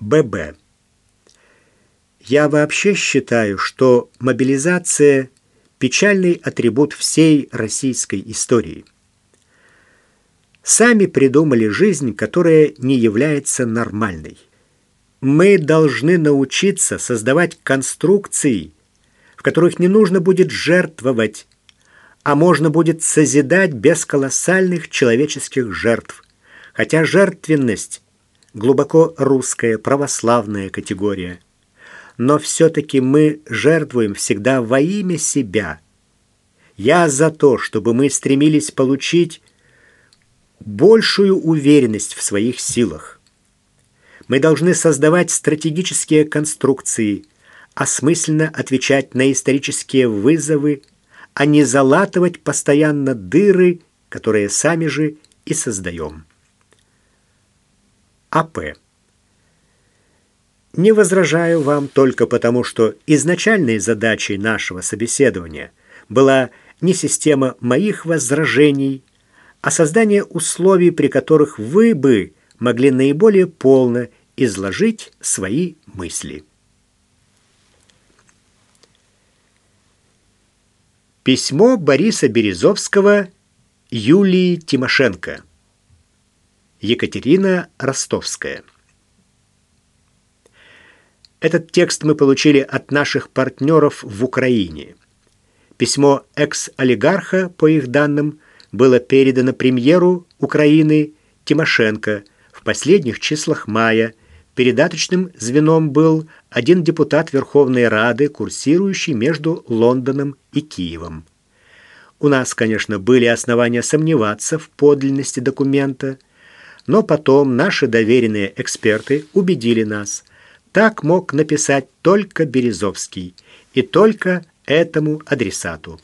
ББ. Я вообще считаю, что мобилизация – печальный атрибут всей российской истории. Сами придумали жизнь, которая не является нормальной. Мы должны научиться создавать конструкции, в которых не нужно будет жертвовать, а можно будет созидать без колоссальных человеческих жертв. Хотя жертвенность – глубоко русская православная категория. Но все-таки мы жертвуем всегда во имя себя. Я за то, чтобы мы стремились получить большую уверенность в своих силах. Мы должны создавать стратегические конструкции, осмысленно отвечать на исторические вызовы – а не залатывать постоянно дыры, которые сами же и создаем. АП. Не возражаю вам только потому, что изначальной задачей нашего собеседования была не система моих возражений, а создание условий, при которых вы бы могли наиболее полно изложить свои мысли. Письмо Бориса Березовского Юлии Тимошенко. Екатерина Ростовская. Этот текст мы получили от наших партнеров в Украине. Письмо экс-олигарха, по их данным, было передано премьеру Украины Тимошенко в последних числах мая. Передаточным звеном был один депутат Верховной Рады, курсирующий между Лондоном и Киевом. У нас, конечно, были основания сомневаться в подлинности документа, но потом наши доверенные эксперты убедили нас. Так мог написать только Березовский и только этому адресату.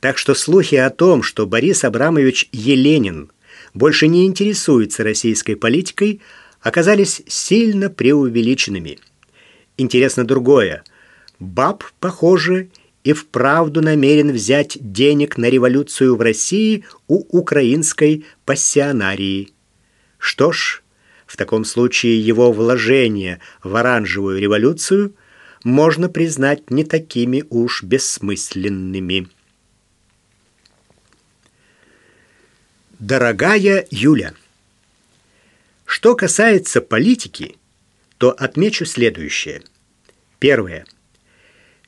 Так что слухи о том, что Борис Абрамович Еленин больше не интересуется российской политикой, оказались сильно преувеличенными. Интересно другое. Баб, похоже, и вправду намерен взять денег на революцию в России у украинской пассионарии. Что ж, в таком случае его вложения в оранжевую революцию можно признать не такими уж бессмысленными. Дорогая Юля, что касается политики, то отмечу следующее. Первое.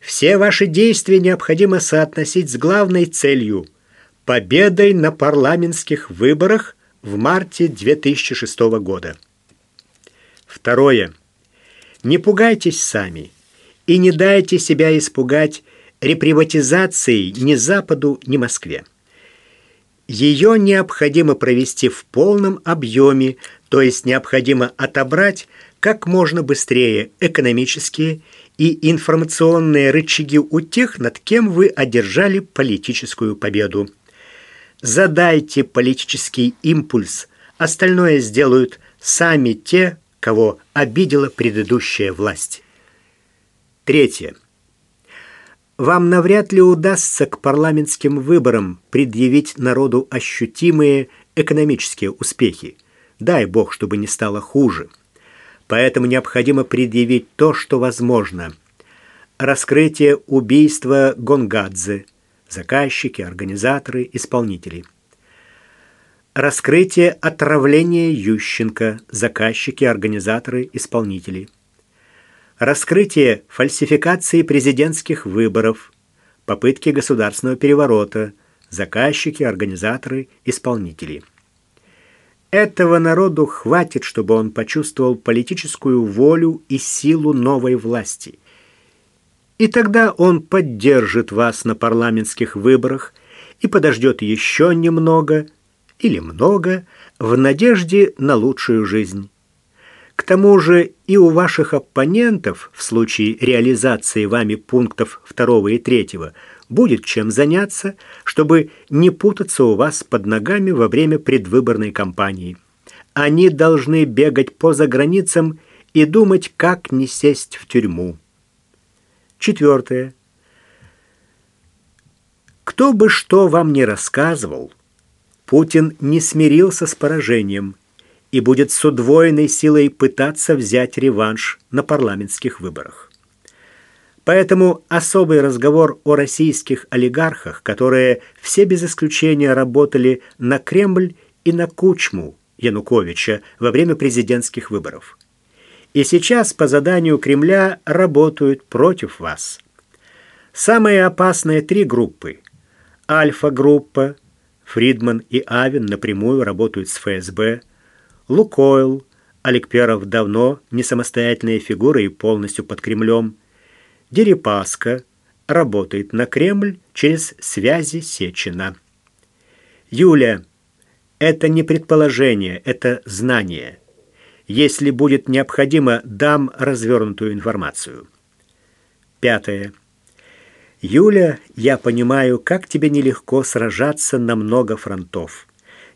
Все ваши действия необходимо соотносить с главной целью – победой на парламентских выборах в марте 2006 года. Второе. Не пугайтесь сами и не дайте себя испугать реприватизацией ни Западу, ни Москве. Ее необходимо провести в полном объеме, то есть необходимо отобрать как можно быстрее экономические и информационные рычаги у тех, над кем вы одержали политическую победу. Задайте политический импульс, остальное сделают сами те, кого обидела предыдущая власть. Третье. Вам навряд ли удастся к парламентским выборам предъявить народу ощутимые экономические успехи. Дай бог, чтобы не стало хуже. Поэтому необходимо предъявить то, что возможно. Раскрытие убийства Гонгадзе, заказчики, организаторы, исполнители. Раскрытие отравления Ющенко, заказчики, организаторы, исполнители раскрытие фальсификации президентских выборов, попытки государственного переворота, заказчики, организаторы, исполнители. Этого народу хватит, чтобы он почувствовал политическую волю и силу новой власти. И тогда он поддержит вас на парламентских выборах и подождет еще немного или много в надежде на лучшую жизнь. К тому же и у ваших оппонентов в случае реализации вами пунктов второго и третьего будет чем заняться, чтобы не путаться у вас под ногами во время предвыборной кампании. Они должны бегать по заграницам и думать, как не сесть в тюрьму. Четвертое. Кто бы что вам ни рассказывал, Путин не смирился с поражением – и будет с удвоенной силой пытаться взять реванш на парламентских выборах. Поэтому особый разговор о российских олигархах, которые все без исключения работали на Кремль и на Кучму Януковича во время президентских выборов. И сейчас по заданию Кремля работают против вас. Самые опасные три группы – Альфа-группа, Фридман и Авен напрямую работают с ФСБ, Лукойл, Олег Перов давно не самостоятельная фигура и полностью под Кремлем – Дерипаска работает на Кремль через связи Сечина. Юля, это не предположение, это знание. Если будет необходимо, дам развернутую информацию. Пятое. Юля, я понимаю, как тебе нелегко сражаться на много фронтов.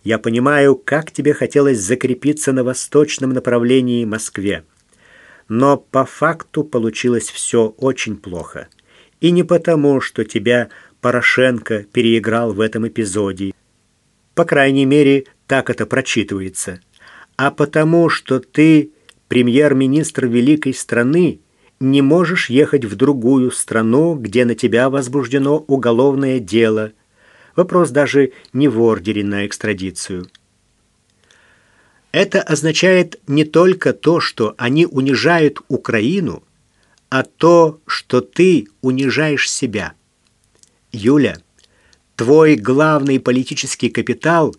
Я понимаю, как тебе хотелось закрепиться на восточном направлении Москве. Но по факту получилось все очень плохо. И не потому, что тебя Порошенко переиграл в этом эпизоде. По крайней мере, так это прочитывается. А потому, что ты, премьер-министр великой страны, не можешь ехать в другую страну, где на тебя возбуждено уголовное дело. Вопрос даже не в ордере на экстрадицию. Это означает не только то, что они унижают Украину, а то, что ты унижаешь себя. Юля, твой главный политический капитал,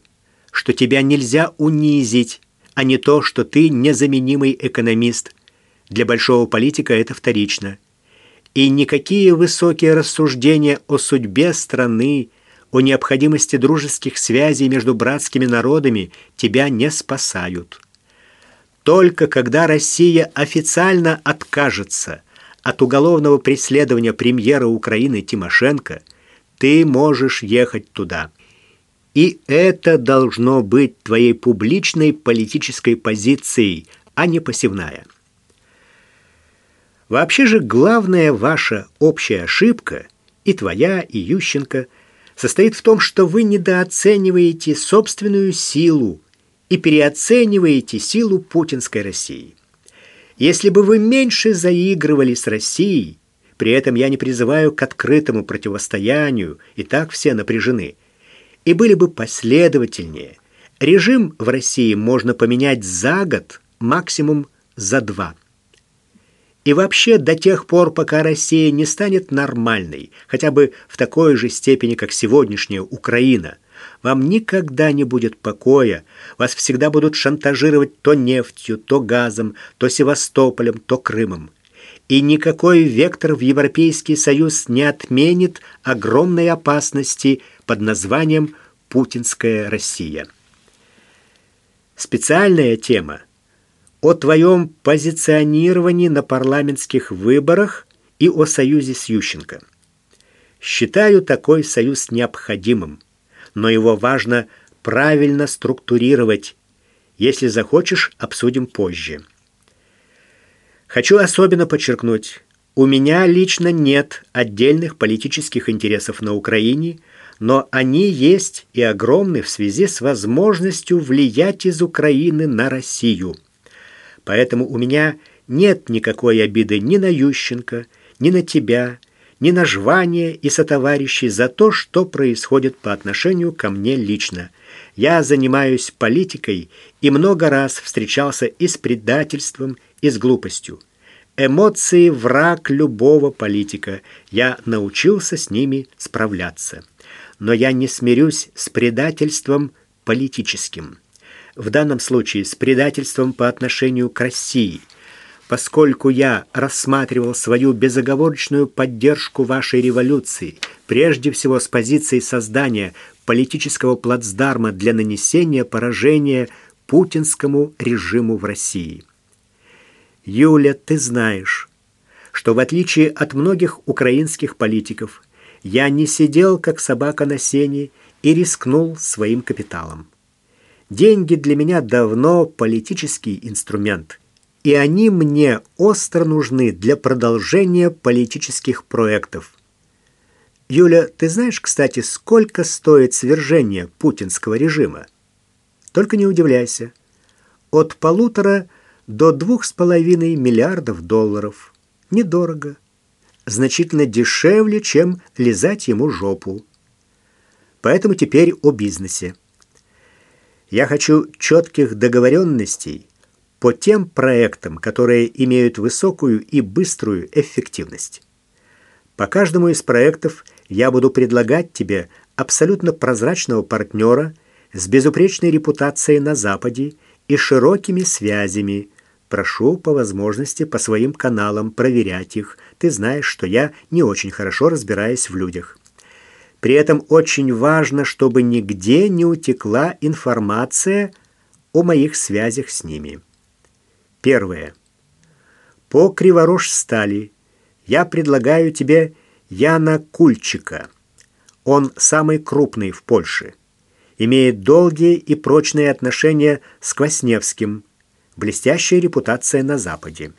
что тебя нельзя унизить, а не то, что ты незаменимый экономист. Для большого политика это вторично. И никакие высокие рассуждения о судьбе страны, о необходимости дружеских связей между братскими народами тебя не спасают. Только когда Россия официально откажется от уголовного преследования премьера Украины Тимошенко, ты можешь ехать туда. И это должно быть твоей публичной политической позицией, а не пассивная. Вообще же главная ваша общая ошибка, и твоя, и Ющенко – состоит в том, что вы недооцениваете собственную силу и переоцениваете силу путинской России. Если бы вы меньше заигрывали с Россией, при этом я не призываю к открытому противостоянию, и так все напряжены, и были бы последовательнее, режим в России можно поменять за год, максимум за два. И вообще до тех пор, пока Россия не станет нормальной, хотя бы в такой же степени, как сегодняшняя Украина, вам никогда не будет покоя, вас всегда будут шантажировать то нефтью, то газом, то Севастополем, то Крымом. И никакой вектор в Европейский Союз не отменит огромной опасности под названием «Путинская Россия». Специальная тема – о твоем позиционировании на парламентских выборах и о союзе с Ющенко. Считаю такой союз необходимым, но его важно правильно структурировать. Если захочешь, обсудим позже. Хочу особенно подчеркнуть, у меня лично нет отдельных политических интересов на Украине, но они есть и огромны в связи с возможностью влиять из Украины на Россию – Поэтому у меня нет никакой обиды ни на Ющенко, ни на тебя, ни на Жвания и сотоварищей за то, что происходит по отношению ко мне лично. Я занимаюсь политикой и много раз встречался и с предательством, и с глупостью. Эмоции – враг любого политика. Я научился с ними справляться. Но я не смирюсь с предательством политическим в данном случае с предательством по отношению к России, поскольку я рассматривал свою безоговорочную поддержку вашей революции, прежде всего с позиции создания политического плацдарма для нанесения поражения путинскому режиму в России. Юля, ты знаешь, что в отличие от многих украинских политиков, я не сидел как собака на сене и рискнул своим капиталом. Деньги для меня давно политический инструмент, и они мне остро нужны для продолжения политических проектов. Юля, ты знаешь, кстати, сколько стоит свержение путинского режима? Только не удивляйся. от полутора до двух с половиной миллиардов долларов. Недорого. Значительно дешевле, чем лизать ему жопу. Поэтому теперь о бизнесе. Я хочу четких договоренностей по тем проектам, которые имеют высокую и быструю эффективность. По каждому из проектов я буду предлагать тебе абсолютно прозрачного партнера с безупречной репутацией на Западе и широкими связями. Прошу по возможности по своим каналам проверять их. Ты знаешь, что я не очень хорошо разбираюсь в людях. При этом очень важно, чтобы нигде не утекла информация о моих связях с ними. Первое. По Криворож стали я предлагаю тебе Яна Кульчика. Он самый крупный в Польше. Имеет долгие и прочные отношения с Квасневским. Блестящая репутация на Западе.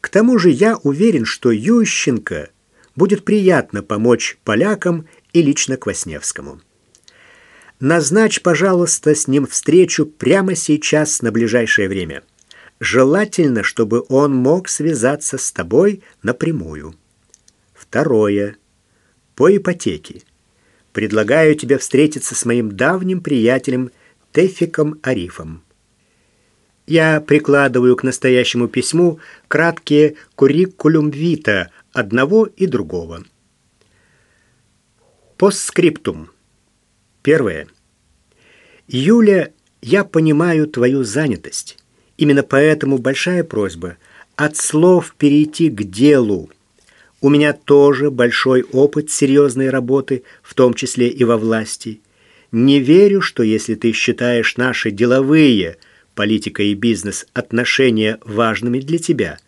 К тому же я уверен, что Ющенко будет приятно помочь полякам и лично Квасневскому. Назначь, пожалуйста, с ним встречу прямо сейчас на ближайшее время. Желательно, чтобы он мог связаться с тобой напрямую. Второе. По ипотеке. Предлагаю тебе встретиться с моим давним приятелем Тефиком Арифом. Я прикладываю к настоящему письму краткие куррикулум вита одного и другого. Постскриптум. Первое. Юля, я понимаю твою занятость. Именно поэтому большая просьба от слов перейти к делу. У меня тоже большой опыт серьезной работы, в том числе и во власти. Не верю, что если ты считаешь наши деловые, политика и бизнес, отношения важными для тебя,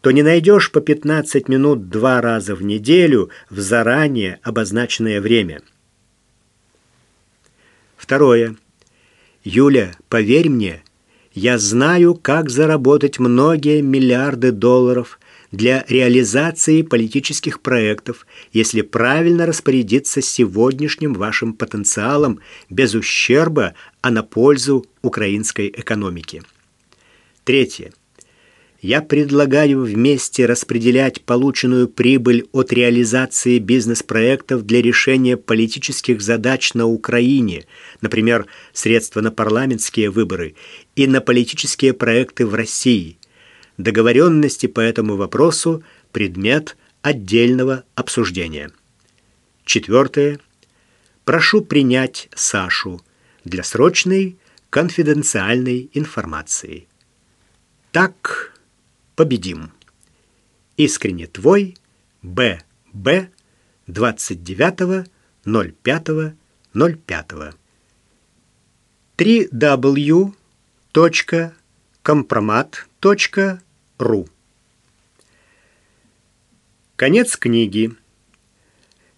то не найдешь по 15 минут два раза в неделю в заранее обозначенное время. Второе. Юля, поверь мне, я знаю, как заработать многие миллиарды долларов для реализации политических проектов, если правильно распорядиться сегодняшним вашим потенциалом без ущерба, а на пользу украинской экономики. Третье. Я предлагаю вместе распределять полученную прибыль от реализации бизнес-проектов для решения политических задач на Украине, например, средства на парламентские выборы и на политические проекты в России. Договоренности по этому вопросу – предмет отдельного обсуждения. Четвертое. Прошу принять Сашу для срочной конфиденциальной информации. Так победим. Искренне твой Б. Б. 29.05.05. 3w.compromat.ru Конец книги.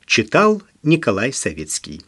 Читал Николай Савицкий.